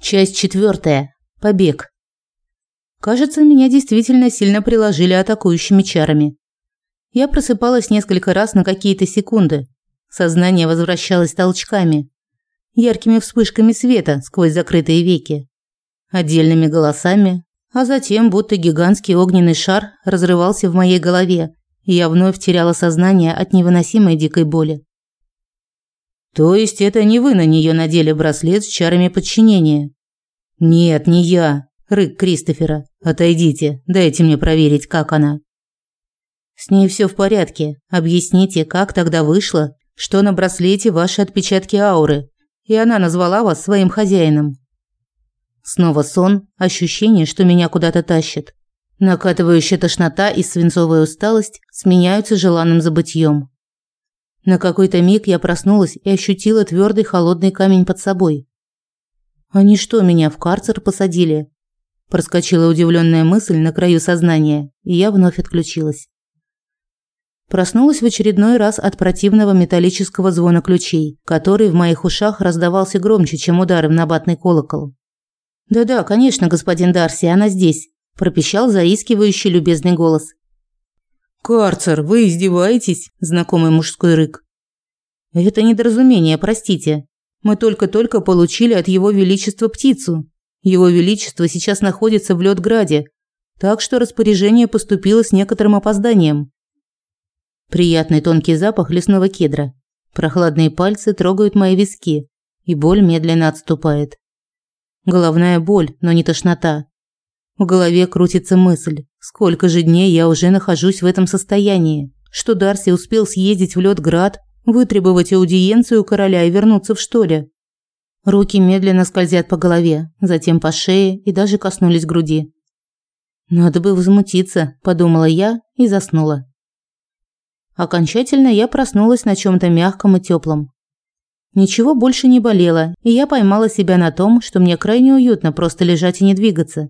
Часть четвертая. Побег. Кажется, меня действительно сильно приложили атакующими чарами. Я просыпалась несколько раз на какие-то секунды. Сознание возвращалось толчками, яркими вспышками света сквозь закрытые веки, отдельными голосами, а затем будто гигантский огненный шар разрывался в моей голове, и я вновь теряла сознание от невыносимой дикой боли. То есть это не вы на нее надели браслет с чарами подчинения? Нет, не я, рык Кристофера. Отойдите, дайте мне проверить, как она. С ней все в порядке. Объясните, как тогда вышло, что на браслете ваши отпечатки ауры, и она назвала вас своим хозяином. Снова сон, ощущение, что меня куда-то тащит. Накатывающая тошнота и свинцовая усталость сменяются желанным забытьем. На какой-то миг я проснулась и ощутила твердый холодный камень под собой. Они что, меня в карцер посадили? Проскочила удивленная мысль на краю сознания, и я вновь отключилась. Проснулась в очередной раз от противного металлического звона ключей, который в моих ушах раздавался громче, чем удары в набатный колокол. «Да-да, конечно, господин Дарси, она здесь», – пропищал заискивающий любезный голос. «Карцер, вы издеваетесь?» – знакомый мужской рык. «Это недоразумение, простите. Мы только-только получили от Его Величества птицу. Его Величество сейчас находится в Лёдграде, так что распоряжение поступило с некоторым опозданием». Приятный тонкий запах лесного кедра. Прохладные пальцы трогают мои виски, и боль медленно отступает. Головная боль, но не тошнота. В голове крутится мысль. Сколько же дней я уже нахожусь в этом состоянии, что Дарси успел съездить в Лёдград, вытребовать аудиенцию короля и вернуться в штоле. Руки медленно скользят по голове, затем по шее и даже коснулись груди. «Надо бы возмутиться», – подумала я и заснула. Окончательно я проснулась на чем то мягком и теплом. Ничего больше не болело, и я поймала себя на том, что мне крайне уютно просто лежать и не двигаться.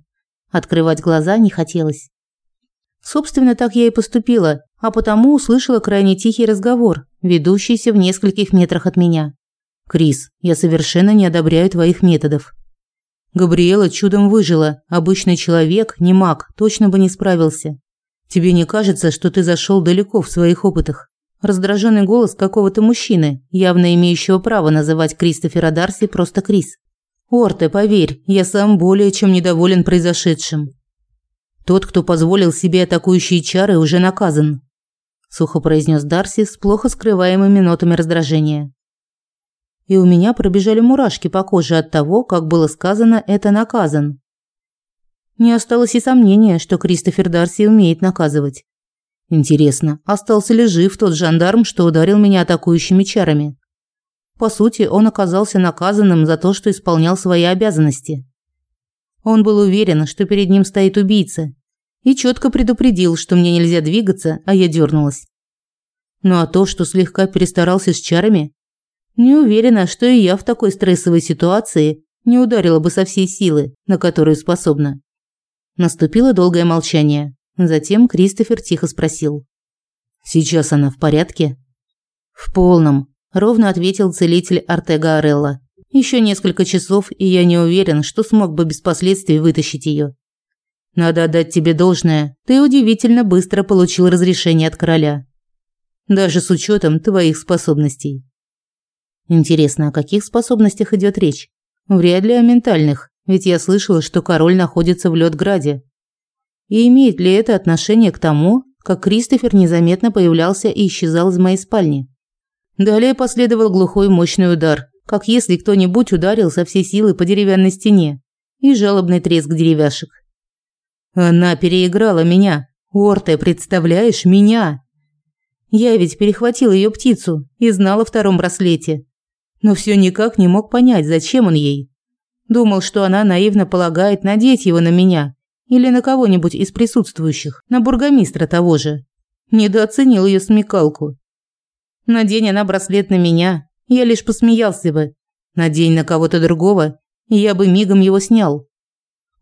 Открывать глаза не хотелось. Собственно, так я и поступила, а потому услышала крайне тихий разговор, ведущийся в нескольких метрах от меня. «Крис, я совершенно не одобряю твоих методов». Габриэла чудом выжила, обычный человек, не маг, точно бы не справился. «Тебе не кажется, что ты зашел далеко в своих опытах?» Раздраженный голос какого-то мужчины, явно имеющего право называть Кристофера Дарси просто Крис. «Орте, поверь, я сам более чем недоволен произошедшим. Тот, кто позволил себе атакующие чары, уже наказан, сухо произнес Дарси с плохо скрываемыми нотами раздражения. И у меня пробежали мурашки по коже от того, как было сказано это наказан. Не осталось и сомнения, что Кристофер Дарси умеет наказывать. Интересно, остался ли жив тот жандарм, что ударил меня атакующими чарами? По сути, он оказался наказанным за то, что исполнял свои обязанности. Он был уверен, что перед ним стоит убийца, и четко предупредил, что мне нельзя двигаться, а я дернулась. Ну а то, что слегка перестарался с чарами, не уверена, что и я в такой стрессовой ситуации не ударила бы со всей силы, на которую способна. Наступило долгое молчание. Затем Кристофер тихо спросил. «Сейчас она в порядке?» «В полном», – ровно ответил целитель Артега Орелла. Еще несколько часов, и я не уверен, что смог бы без последствий вытащить ее. Надо отдать тебе должное, ты удивительно быстро получил разрешение от короля. Даже с учетом твоих способностей. Интересно, о каких способностях идет речь? Вряд ли о ментальных, ведь я слышала, что король находится в Лёдграде. И имеет ли это отношение к тому, как Кристофер незаметно появлялся и исчезал из моей спальни? Далее последовал глухой мощный удар, как если кто-нибудь ударил со всей силы по деревянной стене, и жалобный треск деревяшек. Она переиграла меня. Орте, представляешь, меня? Я ведь перехватил ее птицу и знал о втором браслете. Но все никак не мог понять, зачем он ей. Думал, что она наивно полагает надеть его на меня или на кого-нибудь из присутствующих, на бургомистра того же. Недооценил ее смекалку. Надень она браслет на меня, я лишь посмеялся бы. Надень на кого-то другого, я бы мигом его снял.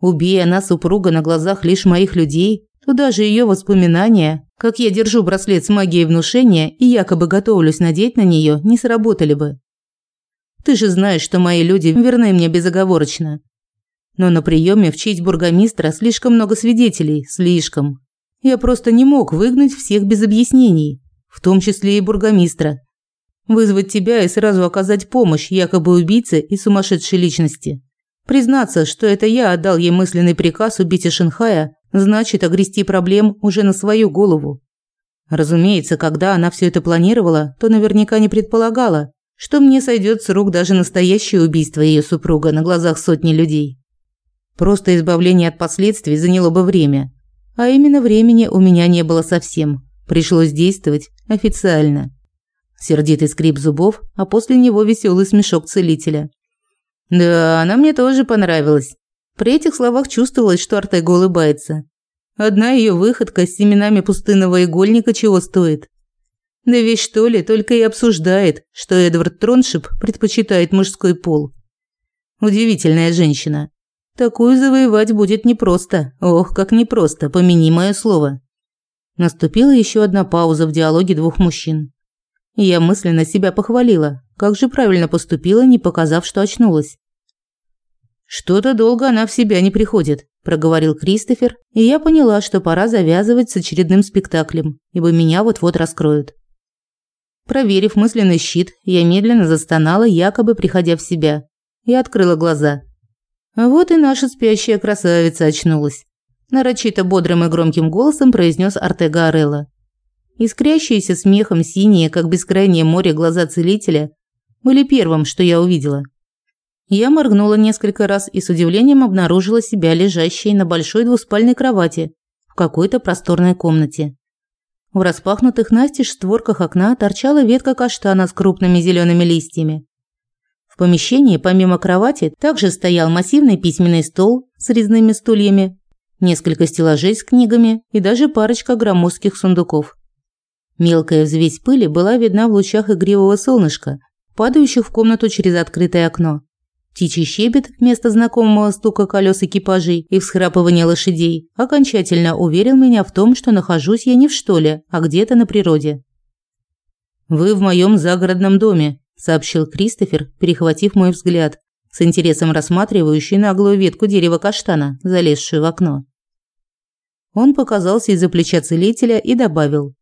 Убей она супруга на глазах лишь моих людей, то даже ее воспоминания, как я держу браслет с магией внушения и якобы готовлюсь надеть на нее, не сработали бы. Ты же знаешь, что мои люди верны мне безоговорочно. Но на приеме в честь бургомистра слишком много свидетелей, слишком. Я просто не мог выгнать всех без объяснений, в том числе и бургомистра, Вызвать тебя и сразу оказать помощь якобы убийце и сумасшедшей личности. Признаться, что это я отдал ей мысленный приказ убить и Шанхая, значит огрести проблем уже на свою голову. Разумеется, когда она все это планировала, то наверняка не предполагала, что мне сойдет с рук даже настоящее убийство ее супруга на глазах сотни людей. Просто избавление от последствий заняло бы время. А именно времени у меня не было совсем. Пришлось действовать официально. Сердитый скрип зубов, а после него веселый смешок целителя. «Да, она мне тоже понравилась». При этих словах чувствовалось, что Артего улыбается. Одна ее выходка с семенами пустынного игольника чего стоит. Да ведь что ли только и обсуждает, что Эдвард Троншип предпочитает мужской пол. Удивительная женщина. Такую завоевать будет непросто. Ох, как непросто, помяни мое слово. Наступила еще одна пауза в диалоге двух мужчин. Я мысленно себя похвалила. Как же правильно поступила, не показав, что очнулась. «Что-то долго она в себя не приходит», – проговорил Кристофер, и я поняла, что пора завязывать с очередным спектаклем, ибо меня вот-вот раскроют. Проверив мысленный щит, я медленно застонала, якобы приходя в себя. и открыла глаза. Вот и наша спящая красавица очнулась. Нарочито бодрым и громким голосом произнес Артега Орелла. Искрящиеся смехом синие, как бескрайнее море, глаза целителя были первым, что я увидела. Я моргнула несколько раз и с удивлением обнаружила себя лежащей на большой двуспальной кровати в какой-то просторной комнате. В распахнутых настежь створках окна торчала ветка каштана с крупными зелеными листьями. В помещении, помимо кровати, также стоял массивный письменный стол с резными стульями, несколько стеллажей с книгами и даже парочка громоздких сундуков. Мелкая взвесь пыли была видна в лучах игривого солнышка, падающих в комнату через открытое окно. Птичий щебет вместо знакомого стука колес экипажей и всхрапывания лошадей окончательно уверил меня в том, что нахожусь я не в штоле, а где-то на природе. «Вы в моем загородном доме», – сообщил Кристофер, перехватив мой взгляд, с интересом рассматривающий наглую ветку дерева каштана, залезшую в окно. Он показался из-за плеча целителя и добавил,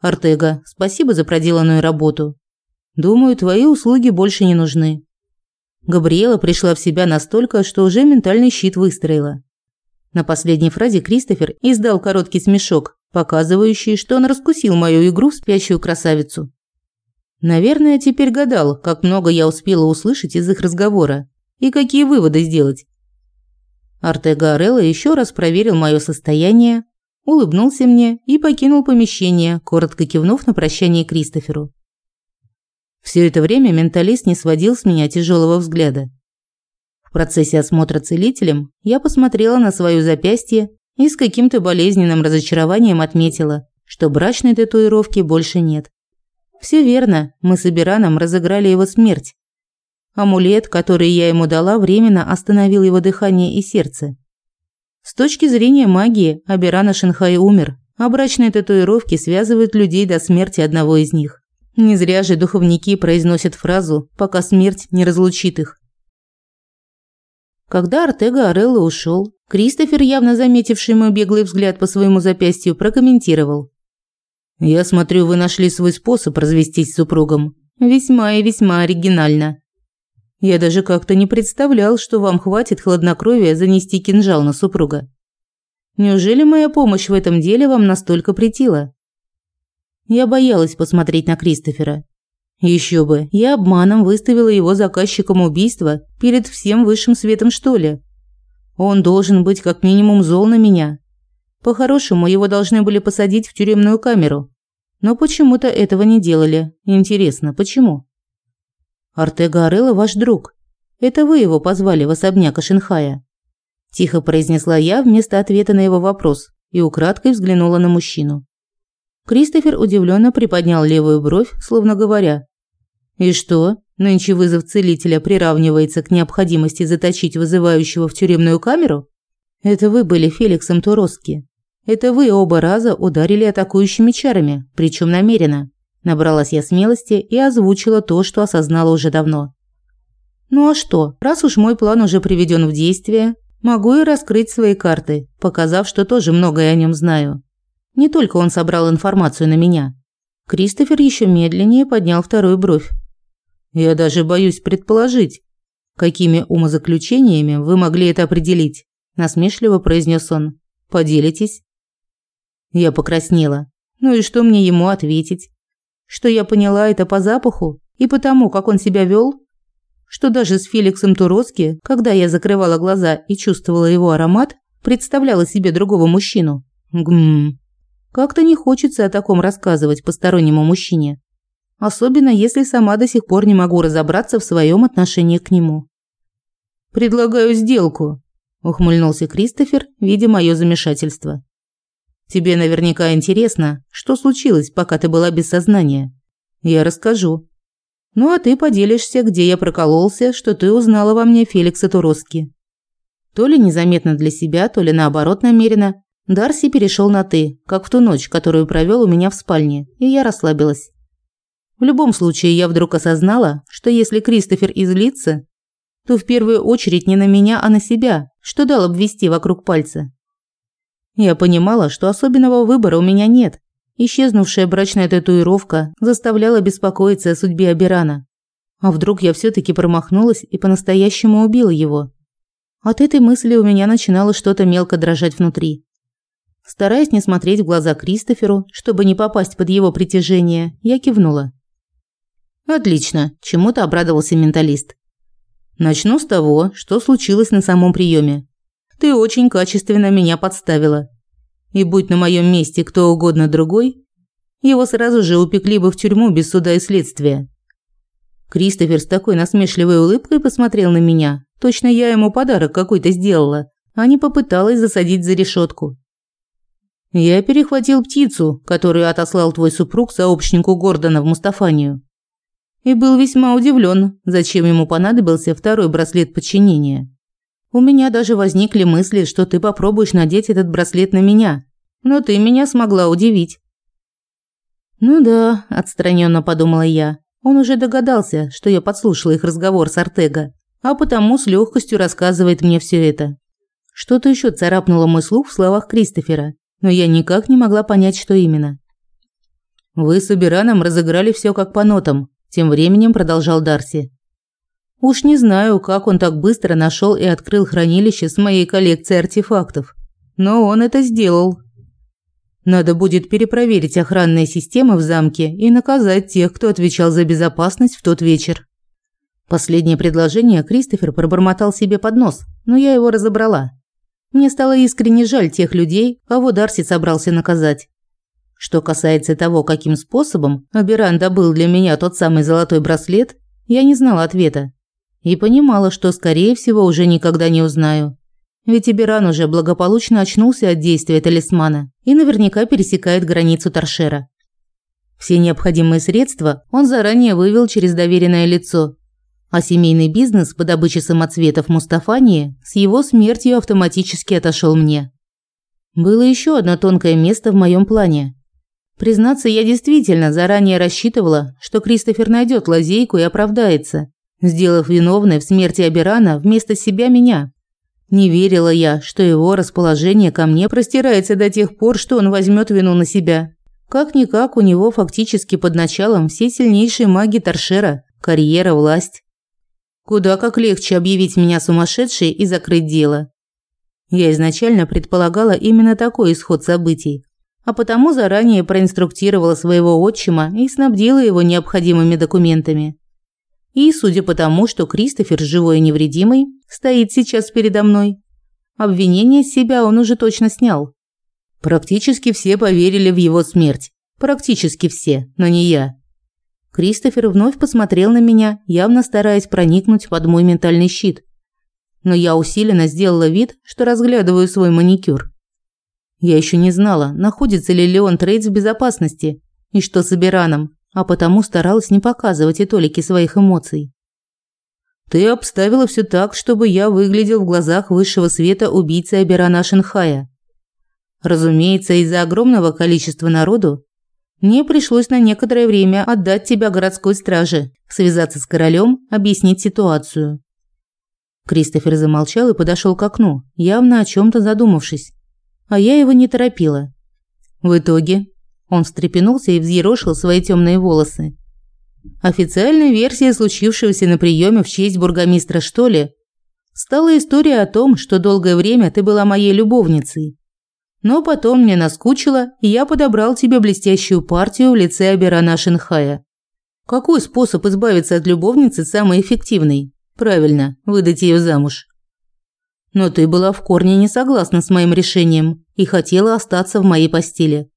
Артега, спасибо за проделанную работу. Думаю, твои услуги больше не нужны. Габриэла пришла в себя настолько, что уже ментальный щит выстроила. На последней фразе Кристофер издал короткий смешок, показывающий, что он раскусил мою игру в спящую красавицу. Наверное, теперь гадал, как много я успела услышать из их разговора и какие выводы сделать. Артега Орелла еще раз проверил мое состояние, улыбнулся мне и покинул помещение, коротко кивнув на прощание Кристоферу. Все это время менталист не сводил с меня тяжелого взгляда. В процессе осмотра целителем я посмотрела на свое запястье и с каким-то болезненным разочарованием отметила, что брачной татуировки больше нет. Все верно, мы с Ибираном разыграли его смерть. Амулет, который я ему дала, временно остановил его дыхание и сердце. С точки зрения магии, Абирана Шинхай умер, а брачные татуировки связывают людей до смерти одного из них. Не зря же духовники произносят фразу «пока смерть не разлучит их». Когда Артега Орелло ушел, Кристофер, явно заметивший мой беглый взгляд по своему запястью, прокомментировал. «Я смотрю, вы нашли свой способ развестись с супругом. Весьма и весьма оригинально. Я даже как-то не представлял, что вам хватит хладнокровия занести кинжал на супруга. Неужели моя помощь в этом деле вам настолько претила? Я боялась посмотреть на Кристофера. Еще бы, я обманом выставила его заказчиком убийства перед всем высшим светом, что ли. Он должен быть как минимум зол на меня. По-хорошему, его должны были посадить в тюремную камеру. Но почему-то этого не делали. Интересно, почему? «Артега Орелла ваш друг. Это вы его позвали в особняк Шенхая». Тихо произнесла я вместо ответа на его вопрос и украдкой взглянула на мужчину. Кристофер удивленно приподнял левую бровь, словно говоря. «И что, нынче вызов целителя приравнивается к необходимости заточить вызывающего в тюремную камеру? Это вы были Феликсом Туроски. Это вы оба раза ударили атакующими чарами, причем намеренно. Набралась я смелости и озвучила то, что осознала уже давно. Ну а что, раз уж мой план уже приведен в действие, могу и раскрыть свои карты, показав, что тоже многое о нем знаю. Не только он собрал информацию на меня. Кристофер еще медленнее поднял вторую бровь. «Я даже боюсь предположить, какими умозаключениями вы могли это определить», насмешливо произнес он. «Поделитесь?» Я покраснела. Ну и что мне ему ответить? что я поняла это по запаху и по тому, как он себя вел, что даже с Феликсом Туроски, когда я закрывала глаза и чувствовала его аромат, представляла себе другого мужчину. Гм. Как-то не хочется о таком рассказывать постороннему мужчине. Особенно, если сама до сих пор не могу разобраться в своем отношении к нему. «Предлагаю сделку», – ухмыльнулся Кристофер, видя мое замешательство. Тебе наверняка интересно, что случилось, пока ты была без сознания. Я расскажу. Ну а ты поделишься, где я прокололся, что ты узнала во мне Феликса Туроски. То ли незаметно для себя, то ли наоборот намеренно, Дарси перешел на «ты», как в ту ночь, которую провел у меня в спальне, и я расслабилась. В любом случае, я вдруг осознала, что если Кристофер излится, то в первую очередь не на меня, а на себя, что дал обвести вокруг пальца. Я понимала, что особенного выбора у меня нет. Исчезнувшая брачная татуировка заставляла беспокоиться о судьбе Абирана. А вдруг я всё-таки промахнулась и по-настоящему убила его? От этой мысли у меня начинало что-то мелко дрожать внутри. Стараясь не смотреть в глаза Кристоферу, чтобы не попасть под его притяжение, я кивнула. «Отлично», – чему-то обрадовался менталист. «Начну с того, что случилось на самом приёме. Ты очень качественно меня подставила. И будь на моем месте кто угодно другой, его сразу же упекли бы в тюрьму без суда и следствия. Кристофер с такой насмешливой улыбкой посмотрел на меня. Точно я ему подарок какой-то сделала, а не попыталась засадить за решетку. Я перехватил птицу, которую отослал твой супруг сообщнику Гордона в Мустафанию. И был весьма удивлен, зачем ему понадобился второй браслет подчинения. У меня даже возникли мысли, что ты попробуешь надеть этот браслет на меня. Но ты меня смогла удивить. Ну да, отстраненно подумала я. Он уже догадался, что я подслушала их разговор с Артега, а потому с легкостью рассказывает мне все это. Что-то еще царапнуло мой слух в словах Кристофера, но я никак не могла понять, что именно. Вы с Убираном разыграли все как по нотам, тем временем продолжал Дарси. Уж не знаю, как он так быстро нашел и открыл хранилище с моей коллекцией артефактов. Но он это сделал. Надо будет перепроверить охранные системы в замке и наказать тех, кто отвечал за безопасность в тот вечер. Последнее предложение Кристофер пробормотал себе под нос, но я его разобрала. Мне стало искренне жаль тех людей, кого Дарси собрался наказать. Что касается того, каким способом Аберан добыл для меня тот самый золотой браслет, я не знала ответа и понимала, что, скорее всего, уже никогда не узнаю. Ведь Иберан уже благополучно очнулся от действия талисмана и наверняка пересекает границу торшера. Все необходимые средства он заранее вывел через доверенное лицо. А семейный бизнес по добыче самоцветов Мустафании с его смертью автоматически отошел мне. Было еще одно тонкое место в моем плане. Признаться, я действительно заранее рассчитывала, что Кристофер найдет лазейку и оправдается сделав виновной в смерти Абирана вместо себя меня. Не верила я, что его расположение ко мне простирается до тех пор, что он возьмет вину на себя. Как-никак у него фактически под началом все сильнейшие маги Торшера, карьера, власть. Куда как легче объявить меня сумасшедшей и закрыть дело. Я изначально предполагала именно такой исход событий, а потому заранее проинструктировала своего отчима и снабдила его необходимыми документами. И, судя по тому, что Кристофер, живой и невредимый, стоит сейчас передо мной, обвинение с себя он уже точно снял. Практически все поверили в его смерть. Практически все, но не я. Кристофер вновь посмотрел на меня, явно стараясь проникнуть под мой ментальный щит. Но я усиленно сделала вид, что разглядываю свой маникюр. Я еще не знала, находится ли Леон Трейд в безопасности и что с Ибираном а потому старалась не показывать и толики своих эмоций. «Ты обставила все так, чтобы я выглядел в глазах высшего света убийцей Аберана Шинхая. Разумеется, из-за огромного количества народу мне пришлось на некоторое время отдать тебя городской страже, связаться с королем, объяснить ситуацию». Кристофер замолчал и подошел к окну, явно о чем то задумавшись. А я его не торопила. В итоге он встрепенулся и взъерошил свои темные волосы. Официальной версией случившегося на приеме в честь бургомистра что ли стала история о том, что долгое время ты была моей любовницей. Но потом мне наскучило, и я подобрал тебе блестящую партию в лице Аберана Шинхая. Какой способ избавиться от любовницы самый эффективный? Правильно, выдать ее замуж. Но ты была в корне не согласна с моим решением и хотела остаться в моей постели.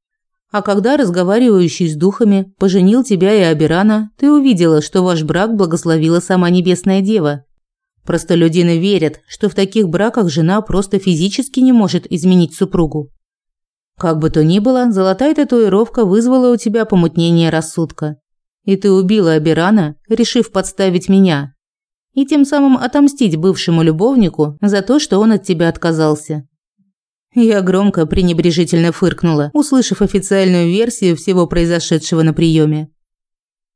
А когда разговаривающий с духами поженил тебя и Абирана, ты увидела, что ваш брак благословила сама Небесная Дева. Простолюдины верят, что в таких браках жена просто физически не может изменить супругу. Как бы то ни было, золотая татуировка вызвала у тебя помутнение рассудка. И ты убила Абирана, решив подставить меня. И тем самым отомстить бывшему любовнику за то, что он от тебя отказался. Я громко пренебрежительно фыркнула, услышав официальную версию всего произошедшего на приеме.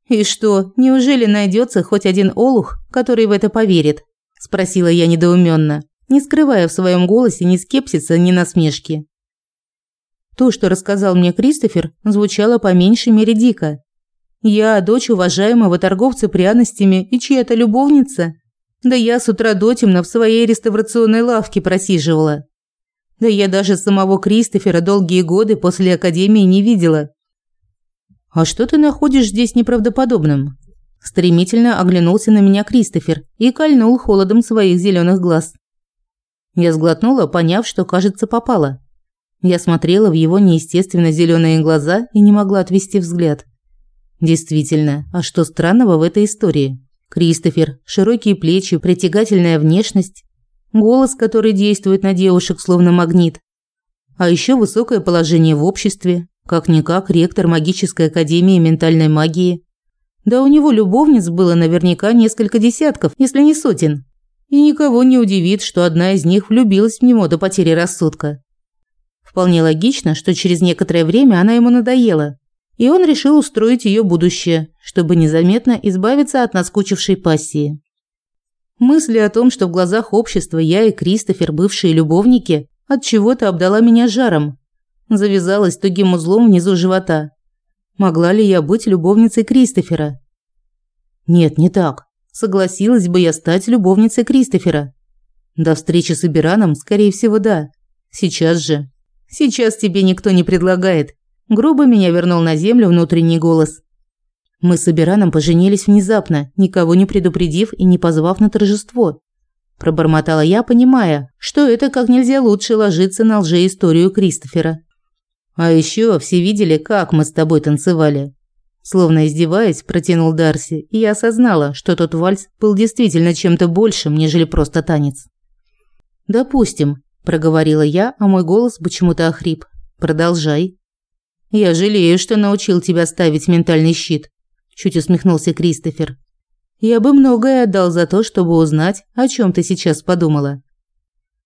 «И что, неужели найдется хоть один олух, который в это поверит?» – спросила я недоуменно, не скрывая в своем голосе ни скепсиса, ни насмешки. То, что рассказал мне Кристофер, звучало по меньшей мере дико. Я дочь уважаемого торговца пряностями и чья-то любовница. Да я с утра до темно в своей реставрационной лавке просиживала. Да я даже самого Кристофера долгие годы после академии не видела. А что ты находишь здесь неправдоподобным? Стремительно оглянулся на меня Кристофер и кольнул холодом своих зеленых глаз. Я сглотнула, поняв, что, кажется, попала. Я смотрела в его неестественно зеленые глаза и не могла отвести взгляд. Действительно, а что странного в этой истории? Кристофер, широкие плечи, притягательная внешность, голос, который действует на девушек словно магнит. А еще высокое положение в обществе, как-никак ректор магической академии ментальной магии. Да у него любовниц было наверняка несколько десятков, если не сотен. И никого не удивит, что одна из них влюбилась в него до потери рассудка. Вполне логично, что через некоторое время она ему надоела, и он решил устроить ее будущее, чтобы незаметно избавиться от наскучившей пассии. Мысли о том, что в глазах общества я и Кристофер бывшие любовники, от чего то обдала меня жаром. Завязалась тугим узлом внизу живота. Могла ли я быть любовницей Кристофера? Нет, не так. Согласилась бы я стать любовницей Кристофера. До встречи с Ибираном, скорее всего, да. Сейчас же. Сейчас тебе никто не предлагает. Грубо меня вернул на землю внутренний голос. Мы с Ибираном поженились внезапно, никого не предупредив и не позвав на торжество. Пробормотала я, понимая, что это как нельзя лучше ложится на лжеисторию Кристофера. «А еще все видели, как мы с тобой танцевали». Словно издеваясь, протянул Дарси, и я осознала, что тот вальс был действительно чем-то большим, нежели просто танец. «Допустим», – проговорила я, а мой голос почему-то охрип. «Продолжай». «Я жалею, что научил тебя ставить ментальный щит чуть усмехнулся Кристофер. Я бы многое отдал за то, чтобы узнать, о чем ты сейчас подумала.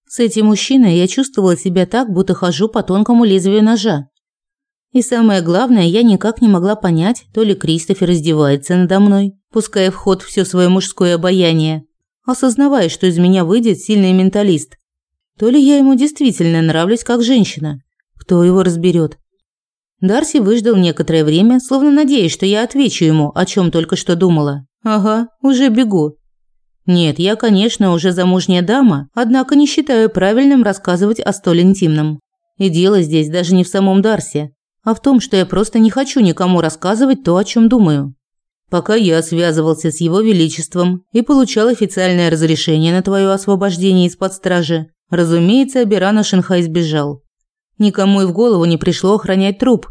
С этим мужчиной я чувствовала себя так, будто хожу по тонкому лезвию ножа. И самое главное, я никак не могла понять, то ли Кристофер издевается надо мной, пуская в ход все свое мужское обаяние, осознавая, что из меня выйдет сильный менталист, то ли я ему действительно нравлюсь как женщина. Кто его разберет? Дарси выждал некоторое время, словно надеясь, что я отвечу ему, о чем только что думала. «Ага, уже бегу». «Нет, я, конечно, уже замужняя дама, однако не считаю правильным рассказывать о столь интимном. И дело здесь даже не в самом Дарсе, а в том, что я просто не хочу никому рассказывать то, о чем думаю. Пока я связывался с его величеством и получал официальное разрешение на твое освобождение из-под стражи, разумеется, Абирана Шинхай сбежал. Никому и в голову не пришло охранять труп.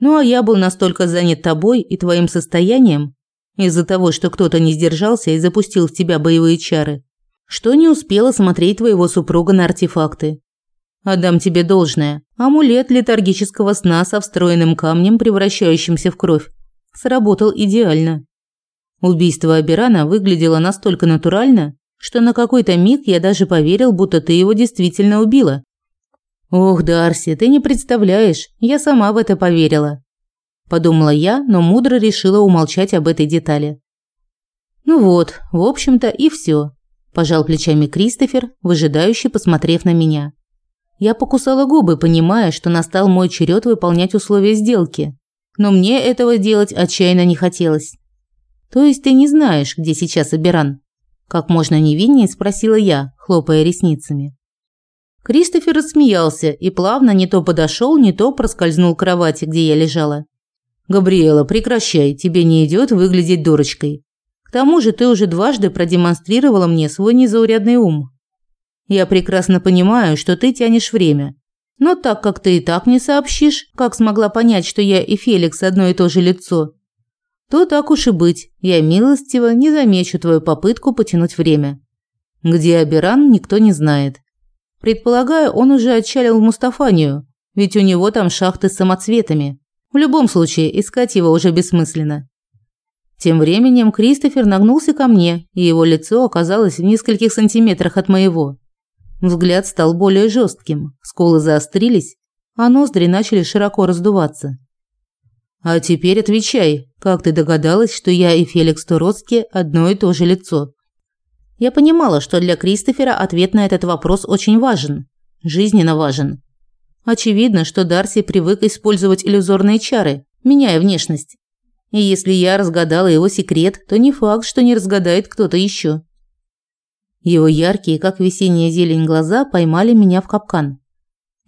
Ну а я был настолько занят тобой и твоим состоянием, из-за того, что кто-то не сдержался и запустил в тебя боевые чары, что не успела смотреть твоего супруга на артефакты. Отдам тебе должное. Амулет летаргического сна со встроенным камнем, превращающимся в кровь, сработал идеально. Убийство Абирана выглядело настолько натурально, что на какой-то миг я даже поверил, будто ты его действительно убила. «Ох, Дарси, ты не представляешь, я сама в это поверила», – подумала я, но мудро решила умолчать об этой детали. «Ну вот, в общем-то и все. пожал плечами Кристофер, выжидающий, посмотрев на меня. Я покусала губы, понимая, что настал мой черед выполнять условия сделки. Но мне этого делать отчаянно не хотелось. «То есть ты не знаешь, где сейчас Аберан?» Как можно невиннее спросила я, хлопая ресницами. Кристофер рассмеялся и плавно не то подошел, не то проскользнул к кровати, где я лежала. «Габриэла, прекращай, тебе не идет выглядеть дурочкой. К тому же ты уже дважды продемонстрировала мне свой незаурядный ум. Я прекрасно понимаю, что ты тянешь время. Но так как ты и так не сообщишь, как смогла понять, что я и Феликс одно и то же лицо, то так уж и быть, я милостиво не замечу твою попытку потянуть время. Где Аберан, никто не знает. Предполагаю, он уже отчалил в Мустафанию, ведь у него там шахты с самоцветами. В любом случае, искать его уже бессмысленно. Тем временем Кристофер нагнулся ко мне, и его лицо оказалось в нескольких сантиметрах от моего. Взгляд стал более жестким, сколы заострились, а ноздри начали широко раздуваться. «А теперь отвечай, как ты догадалась, что я и Феликс Туроцкий одно и то же лицо?» Я понимала, что для Кристофера ответ на этот вопрос очень важен. Жизненно важен. Очевидно, что Дарси привык использовать иллюзорные чары, меняя внешность. И если я разгадала его секрет, то не факт, что не разгадает кто-то еще. Его яркие, как весенняя зелень, глаза поймали меня в капкан.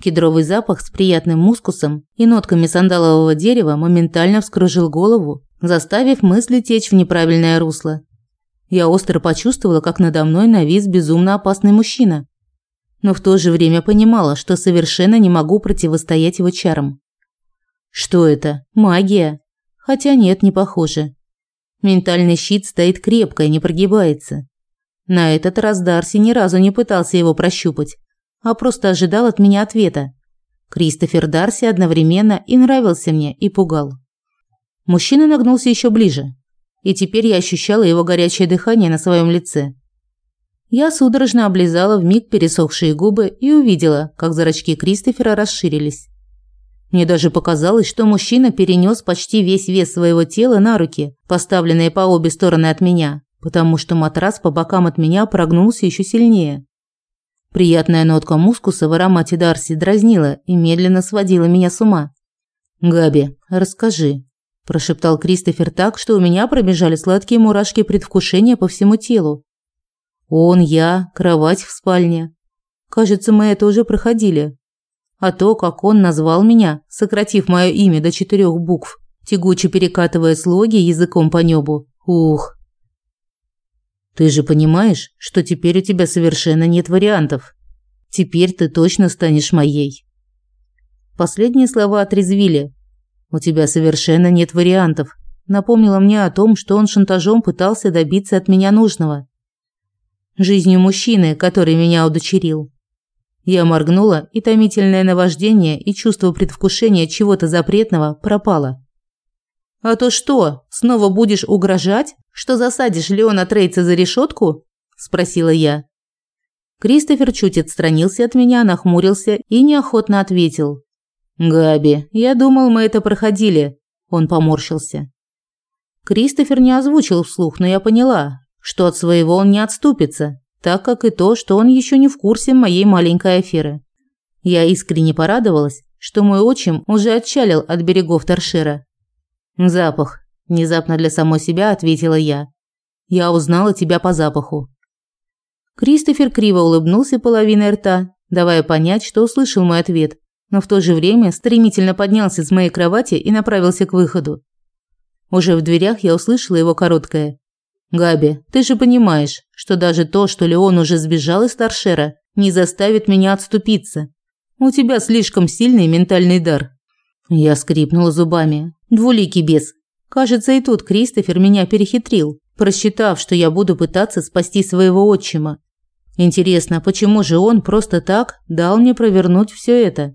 Кедровый запах с приятным мускусом и нотками сандалового дерева моментально вскружил голову, заставив мысли течь в неправильное русло. Я остро почувствовала, как надо мной навис безумно опасный мужчина. Но в то же время понимала, что совершенно не могу противостоять его чарам. Что это? Магия? Хотя нет, не похоже. Ментальный щит стоит крепко и не прогибается. На этот раз Дарси ни разу не пытался его прощупать, а просто ожидал от меня ответа. Кристофер Дарси одновременно и нравился мне, и пугал. Мужчина нагнулся еще ближе, и теперь я ощущала его горячее дыхание на своем лице. Я судорожно облизала вмиг пересохшие губы и увидела, как зрачки Кристофера расширились. Мне даже показалось, что мужчина перенес почти весь вес своего тела на руки, поставленные по обе стороны от меня, потому что матрас по бокам от меня прогнулся еще сильнее. Приятная нотка мускуса в аромате Дарси дразнила и медленно сводила меня с ума. «Габи, расскажи, – прошептал Кристофер так, что у меня пробежали сладкие мурашки предвкушения по всему телу. «Он, я, кровать в спальне. Кажется, мы это уже проходили. А то, как он назвал меня, сократив мое имя до четырех букв, тягуче перекатывая слоги языком по небу. Ух!» Ты же понимаешь, что теперь у тебя совершенно нет вариантов. Теперь ты точно станешь моей. Последние слова отрезвили, «У тебя совершенно нет вариантов», напомнила мне о том, что он шантажом пытался добиться от меня нужного. Жизнью мужчины, который меня удочерил. Я моргнула, и томительное наваждение и чувство предвкушения чего-то запретного пропало. «А то что, снова будешь угрожать, что засадишь Леона Трейца за решетку?» – спросила я. Кристофер чуть отстранился от меня, нахмурился и неохотно ответил. «Габи, я думал, мы это проходили», – он поморщился. Кристофер не озвучил вслух, но я поняла, что от своего он не отступится, так как и то, что он еще не в курсе моей маленькой аферы. Я искренне порадовалась, что мой отчим уже отчалил от берегов Торшира. «Запах», – внезапно для самой себя ответила я. «Я узнала тебя по запаху». Кристофер криво улыбнулся половиной рта, давая понять, что услышал мой ответ, но в то же время стремительно поднялся с моей кровати и направился к выходу. Уже в дверях я услышала его короткое «Габи, ты же понимаешь, что даже то, что Леон уже сбежал из Торшера, не заставит меня отступиться. У тебя слишком сильный ментальный дар». Я скрипнула зубами. Двуликий бес. Кажется, и тут Кристофер меня перехитрил, просчитав, что я буду пытаться спасти своего отчима. Интересно, почему же он просто так дал мне провернуть все это?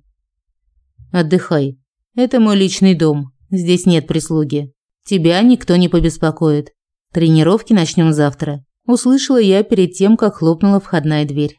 Отдыхай. Это мой личный дом. Здесь нет прислуги. Тебя никто не побеспокоит. Тренировки начнем завтра. Услышала я перед тем, как хлопнула входная дверь.